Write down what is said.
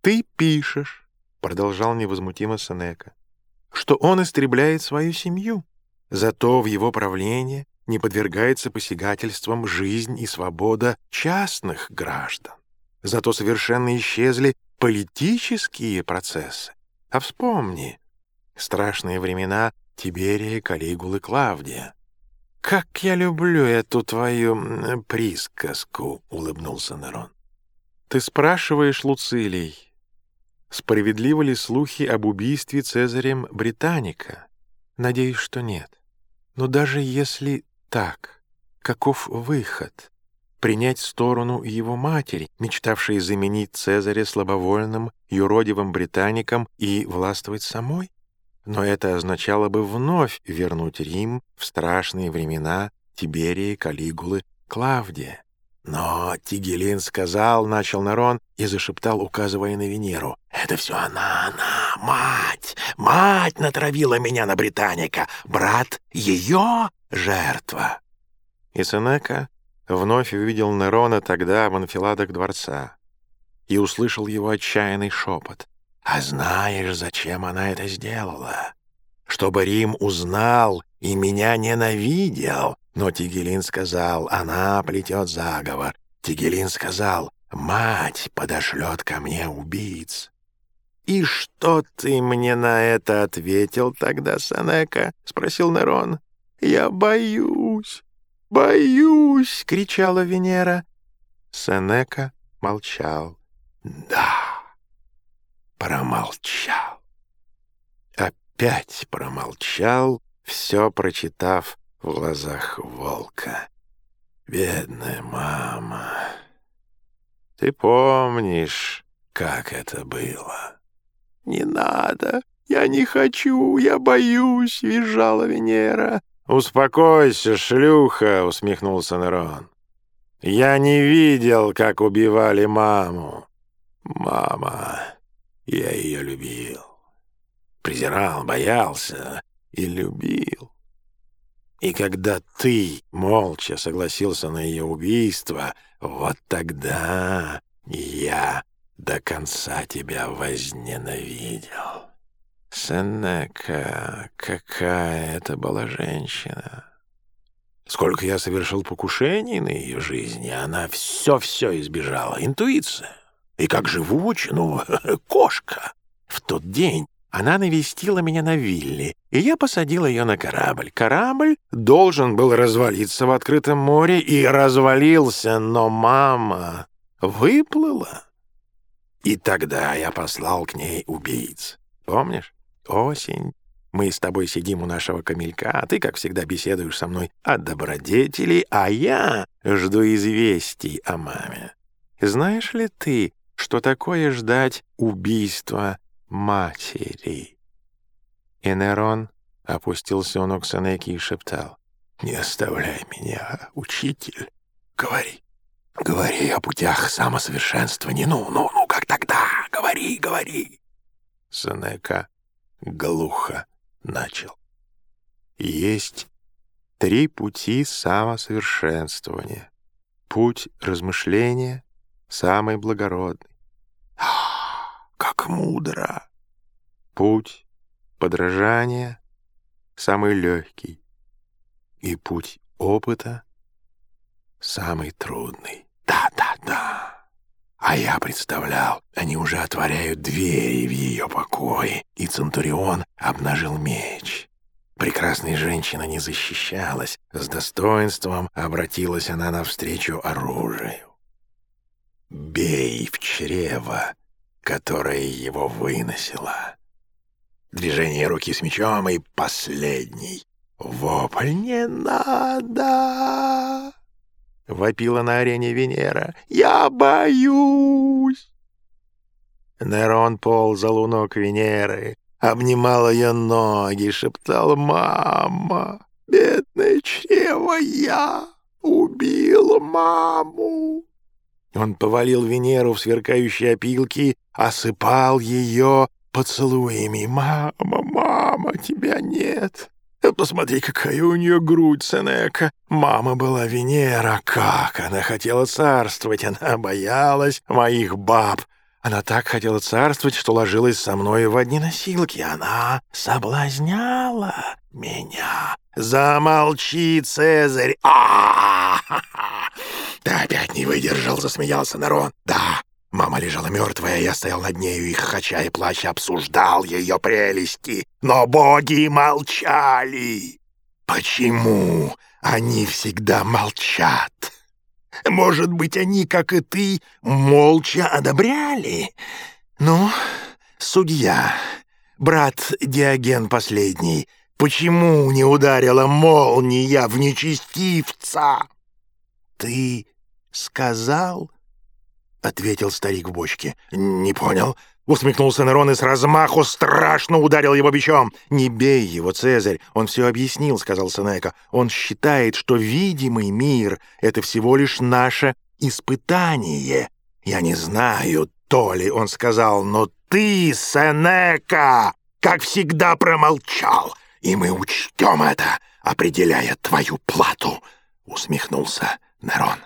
«Ты пишешь», — продолжал невозмутимо Сенека, «что он истребляет свою семью, зато в его правлении не подвергается посягательствам жизнь и свобода частных граждан. Зато совершенно исчезли политические процессы. А вспомни, страшные времена Тиберия, Калигулы, Клавдия. «Как я люблю эту твою присказку!» — улыбнулся Нерон. «Ты спрашиваешь, Луцилий, справедливы ли слухи об убийстве Цезарем Британика? Надеюсь, что нет. Но даже если так, каков выход? Принять сторону его матери, мечтавшей заменить Цезаря слабовольным, юродивым британиком и властвовать самой? Но это означало бы вновь вернуть Рим в страшные времена Тиберии, Калигулы, Клавдия. «Но Тигелин сказал, — начал Нарон и зашептал, указывая на Венеру, — это все она, она, мать, мать натравила меня на британика, брат — ее жертва». И Сенека вновь увидел Нерона тогда в анфиладах дворца и услышал его отчаянный шепот. А знаешь, зачем она это сделала? Чтобы Рим узнал и меня ненавидел. Но Тигелин сказал, она плетет заговор. Тигелин сказал, мать подошлет ко мне убийц. «И что ты мне на это ответил тогда, Санека?» — спросил Нерон. «Я боюсь, боюсь!» — кричала Венера. Сенека молчал. «Да!» промолчал. Опять промолчал, все прочитав в глазах волка. «Бедная мама, ты помнишь, как это было?» «Не надо, я не хочу, я боюсь», — визжала Венера. «Успокойся, шлюха», — усмехнулся Нерон. «Я не видел, как убивали маму. Мама, я ее любил. Презирал, боялся и любил. И когда ты молча согласился на ее убийство, вот тогда я до конца тебя возненавидел. Сенека, какая это была женщина! Сколько я совершил покушений на ее жизни, она все-все избежала. Интуиция и как живуч, ну, кошка. В тот день она навестила меня на вилле, и я посадил ее на корабль. Корабль должен был развалиться в открытом море, и развалился, но мама выплыла. И тогда я послал к ней убийц. Помнишь? Осень. Мы с тобой сидим у нашего камелька, а ты, как всегда, беседуешь со мной о добродетели, а я жду известий о маме. Знаешь ли ты, что такое ждать убийства матери. И Нерон опустился у ног Санеки и шептал, «Не оставляй меня, учитель. Говори, говори о путях самосовершенствования. Ну, ну, ну, как тогда? Говори, говори!» Санека глухо начал. «Есть три пути самосовершенствования. Путь размышления — самый благородный как мудро! Путь подражания самый легкий, и путь опыта самый трудный. Да-да-да. А я представлял, они уже отворяют двери в ее покое, и Центурион обнажил меч. Прекрасная женщина не защищалась, с достоинством обратилась она навстречу оружию. «Бей в чрево!» которая его выносила. Движение руки с мечом и последний. «Вопль не надо!» — вопила на арене Венера. «Я боюсь!» Нерон ползал у ног Венеры, обнимал ее ноги, шептал «Мама! Бедное чрево я! Убил маму!» Он повалил Венеру в сверкающие опилки, осыпал ее поцелуями. «Мама, мама, тебя нет!» Посмотри, какая у нее грудь, Сенека. Мама была Венера. Как она хотела царствовать. Она боялась моих баб. Она так хотела царствовать, что ложилась со мной в одни носилки. Она соблазняла меня. Замолчи, Цезарь! а Ты опять не выдержал, засмеялся Нарон. Да, мама лежала мертвая, я стоял над нею и, хохоча и плача, обсуждал ее прелести. Но боги молчали. Почему они всегда молчат? Может быть, они, как и ты, молча одобряли? Ну, судья, брат Диоген последний, почему не ударила молния в нечестивца? Ты сказал? — ответил старик в бочке. «Не понял». Усмехнулся Нерон и с размаху страшно ударил его бичом. «Не бей его, Цезарь, он все объяснил», — сказал Сенека. «Он считает, что видимый мир — это всего лишь наше испытание». «Я не знаю, то ли он сказал, но ты, Сенека, как всегда промолчал, и мы учтем это, определяя твою плату», — усмехнулся Нерон.